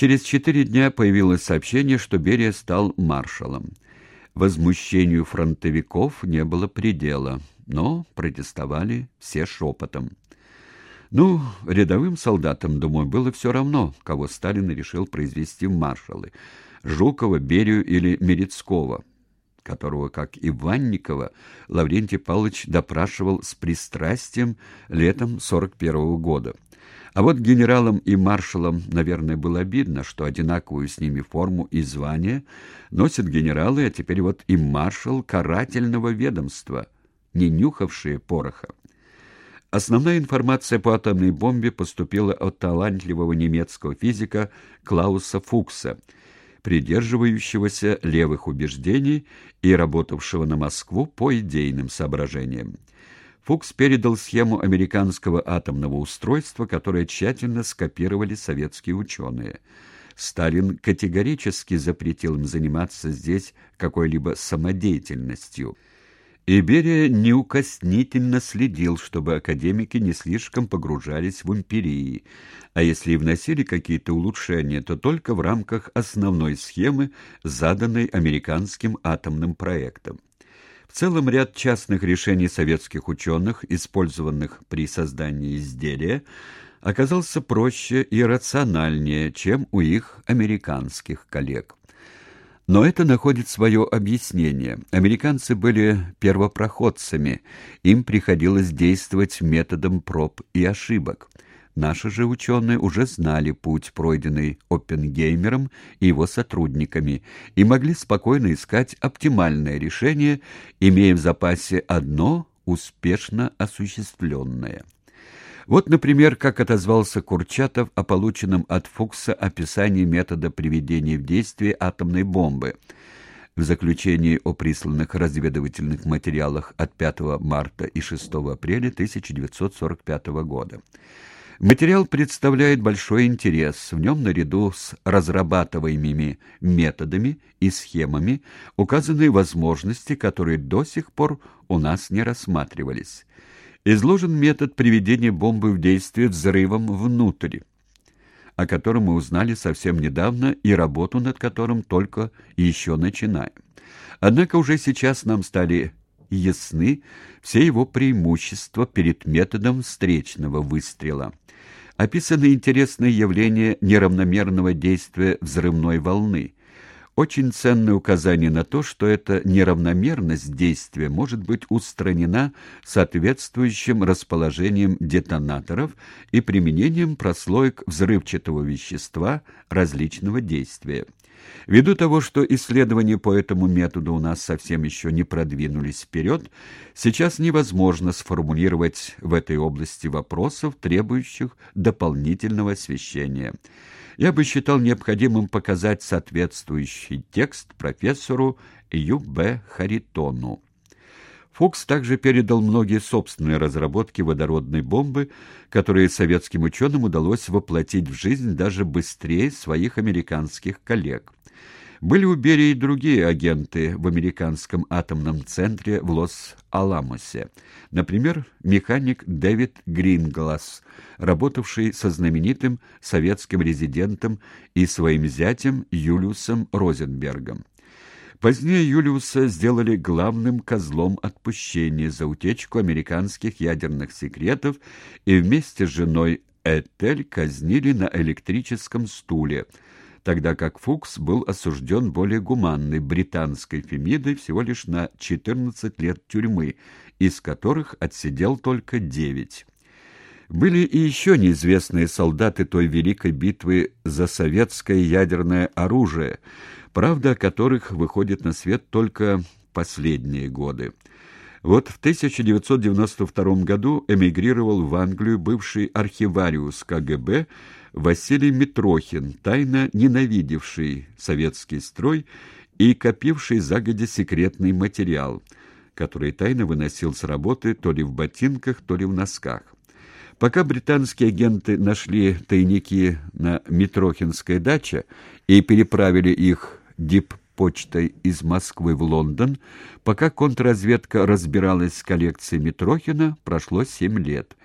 Через четыре дня появилось сообщение, что Берия стал маршалом. Возмущению фронтовиков не было предела, но протестовали все шепотом. Ну, рядовым солдатам, думаю, было все равно, кого Сталин решил произвести в маршалы — Жукова, Берию или Мерецкого, которого, как и Ванникова, Лаврентий Павлович допрашивал с пристрастием летом 41 -го года. А вот генералам и маршалам, наверное, было обидно, что одинаковую с ними форму и звание носят генералы, а теперь вот и маршал карательного ведомства, не нюхавшие пороха. Основная информация по атомной бомбе поступила от талантливого немецкого физика Клауса Фукса, придерживающегося левых убеждений и работавшего на Москву по идейным соображениям. Фукс передал схему американского атомного устройства, которое тщательно скопировали советские ученые. Сталин категорически запретил им заниматься здесь какой-либо самодеятельностью. Иберия неукоснительно следил, чтобы академики не слишком погружались в империи, а если и вносили какие-то улучшения, то только в рамках основной схемы, заданной американским атомным проектом. В целом ряд частных решений советских ученых, использованных при создании изделия, оказался проще и рациональнее, чем у их американских коллег. Но это находит свое объяснение. Американцы были первопроходцами, им приходилось действовать методом проб и ошибок. Наши же ученые уже знали путь, пройденный Оппенгеймером и его сотрудниками, и могли спокойно искать оптимальное решение, имея в запасе одно успешно осуществленное. Вот, например, как отозвался Курчатов о полученном от Фукса описании метода приведения в действие атомной бомбы в заключении о присланных разведывательных материалах от 5 марта и 6 апреля 1945 года. Материал представляет большой интерес. В нем наряду с разрабатываемыми методами и схемами указаны возможности, которые до сих пор у нас не рассматривались изложен метод приведения бомбы в действие взрывом внутрь, о котором мы узнали совсем недавно и работу над которым только еще начинаем. Однако уже сейчас нам стали ясны все его преимущества перед методом встречного выстрела. Описаны интересные явления неравномерного действия взрывной волны – очень ценное указание на то, что эта неравномерность действия может быть устранена соответствующим расположением детонаторов и применением прослоек взрывчатого вещества различного действия. Ввиду того, что исследования по этому методу у нас совсем еще не продвинулись вперед, сейчас невозможно сформулировать в этой области вопросов, требующих дополнительного освещения. Я бы считал необходимым показать соответствующий текст профессору Ю.Б. Харитону. Фукс также передал многие собственные разработки водородной бомбы, которые советским ученым удалось воплотить в жизнь даже быстрее своих американских коллег. Были у Берии и другие агенты в американском атомном центре в Лос-Аламосе. Например, механик Дэвид Гринглас, работавший со знаменитым советским резидентом и своим зятем Юлиусом Розенбергом. Позднее Юлиуса сделали главным козлом отпущения за утечку американских ядерных секретов и вместе с женой Этель казнили на электрическом стуле, тогда как Фукс был осужден более гуманной британской Фемидой всего лишь на 14 лет тюрьмы, из которых отсидел только 9. Были и еще неизвестные солдаты той великой битвы за советское ядерное оружие – правда о которых выходит на свет только последние годы. Вот в 1992 году эмигрировал в Англию бывший архивариус КГБ Василий Митрохин, тайно ненавидевший советский строй и копивший загодя секретный материал, который тайно выносил с работы то ли в ботинках, то ли в носках. Пока британские агенты нашли тайники на Митрохинской даче и переправили их диппочтой из Москвы в Лондон, пока контрразведка разбиралась с коллекцией Митрохина, прошло семь лет.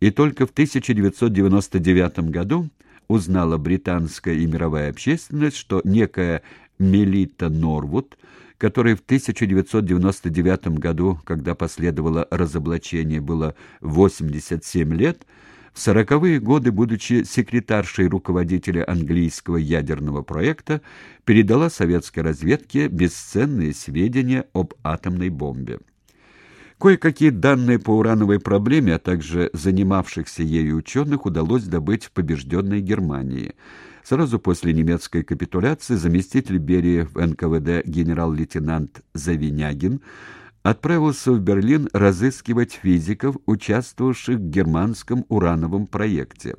И только в 1999 году узнала британская и мировая общественность, что некая Мелита Норвуд, которой в 1999 году, когда последовало разоблачение, было 87 лет, в сороковые годы, будучи секретаршей руководителя английского ядерного проекта, передала советской разведке бесценные сведения об атомной бомбе. Кое-какие данные по урановой проблеме, а также занимавшихся ею ученых удалось добыть в побежденной Германии. Сразу после немецкой капитуляции заместитель Берии в НКВД генерал-лейтенант Завинягин отправился в Берлин разыскивать физиков, участвовавших в германском урановом проекте.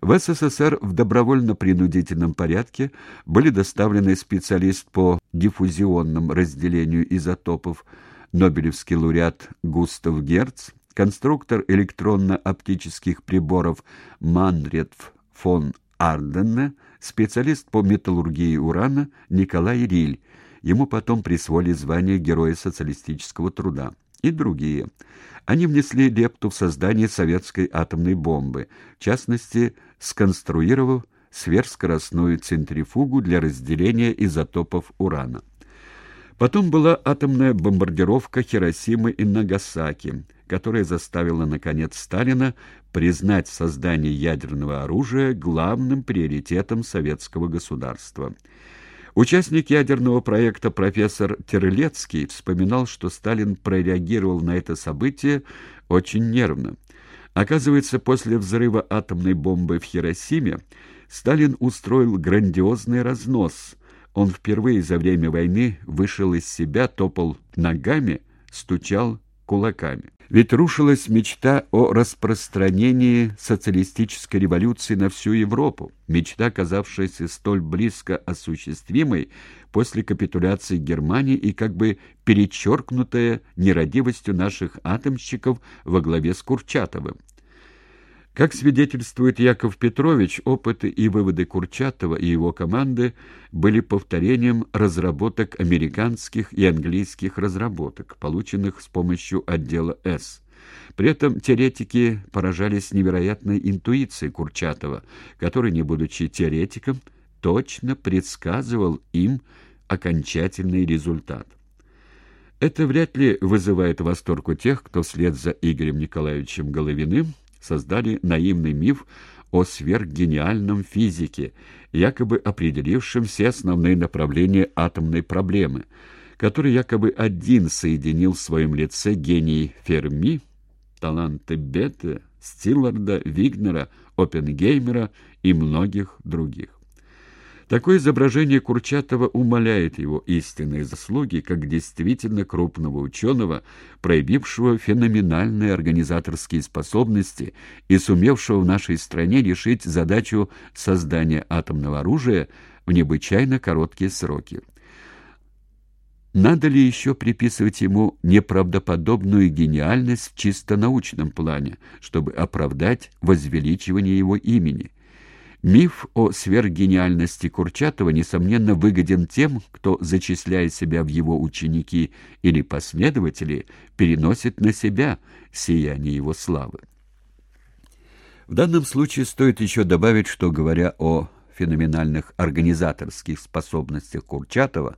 В СССР в добровольно-принудительном порядке были доставлены специалист по диффузионному разделению изотопов, Нобелевский лауреат Густав Герц, конструктор электронно-оптических приборов Манред фон Арденне, специалист по металлургии урана Николай Риль, ему потом присвоили звание Героя социалистического труда, и другие. Они внесли лепту в создание советской атомной бомбы, в частности, сконструировав сверхскоростную центрифугу для разделения изотопов урана. Потом была атомная бомбардировка Хиросимы и Нагасаки, которая заставила, наконец, Сталина признать создание ядерного оружия главным приоритетом советского государства. Участник ядерного проекта профессор Терлецкий вспоминал, что Сталин прореагировал на это событие очень нервно. Оказывается, после взрыва атомной бомбы в Хиросиме Сталин устроил грандиозный разнос – он впервые за время войны вышел из себя, топал ногами, стучал кулаками. Ведь рушилась мечта о распространении социалистической революции на всю Европу, мечта, казавшаяся столь близко осуществимой после капитуляции Германии и как бы перечеркнутая нерадивостью наших атомщиков во главе с Курчатовым. Как свидетельствует Яков Петрович, опыты и выводы Курчатова и его команды были повторением разработок американских и английских разработок, полученных с помощью отдела С. При этом теоретики поражались невероятной интуицией Курчатова, который, не будучи теоретиком, точно предсказывал им окончательный результат. Это вряд ли вызывает восторг у тех, кто вслед за Игорем Николаевичем Головиным создали наивный миф о сверхгениальном физике, якобы определившем все основные направления атомной проблемы, который якобы один соединил в своем лице гений Ферми, таланты Бетте, Стилларда, Вигнера, Оппенгеймера и многих других. Такое изображение Курчатова умаляет его истинные заслуги как действительно крупного ученого, проявившего феноменальные организаторские способности и сумевшего в нашей стране решить задачу создания атомного оружия в необычайно короткие сроки. Надо ли еще приписывать ему неправдоподобную гениальность в чисто научном плане, чтобы оправдать возвеличивание его имени? Миф о сверхгениальности Курчатова, несомненно, выгоден тем, кто, зачисляя себя в его ученики или последователи, переносит на себя сияние его славы. В данном случае стоит еще добавить, что, говоря о феноменальных организаторских способностях Курчатова,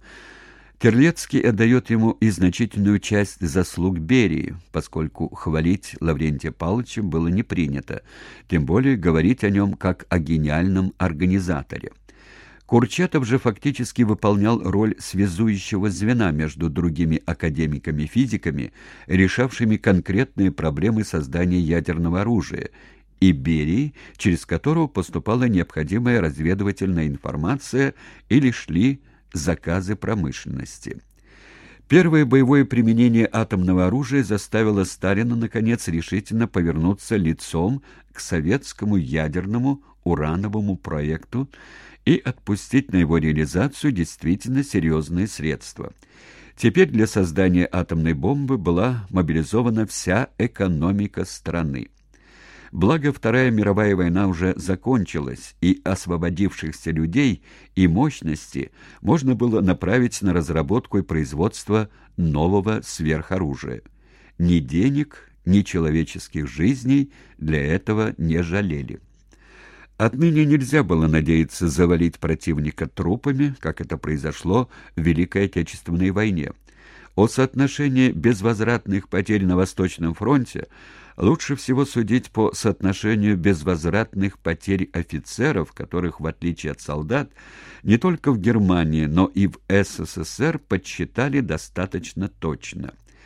Терлецкий отдает ему и значительную часть заслуг Берии, поскольку хвалить Лаврентия Павловича было не принято, тем более говорить о нем как о гениальном организаторе. Курчатов же фактически выполнял роль связующего звена между другими академиками-физиками, решавшими конкретные проблемы создания ядерного оружия, и Берии, через которого поступала необходимая разведывательная информация или шли заказы промышленности. Первое боевое применение атомного оружия заставило Сталина, наконец, решительно повернуться лицом к советскому ядерному урановому проекту и отпустить на его реализацию действительно серьезные средства. Теперь для создания атомной бомбы была мобилизована вся экономика страны. Благо, Вторая мировая война уже закончилась, и освободившихся людей и мощности можно было направить на разработку и производство нового сверхоружия. Ни денег, ни человеческих жизней для этого не жалели. Отныне нельзя было надеяться завалить противника трупами, как это произошло в Великой Отечественной войне. О соотношении безвозвратных потерь на Восточном фронте лучше всего судить по соотношению безвозвратных потерь офицеров, которых, в отличие от солдат, не только в Германии, но и в СССР подсчитали достаточно точно.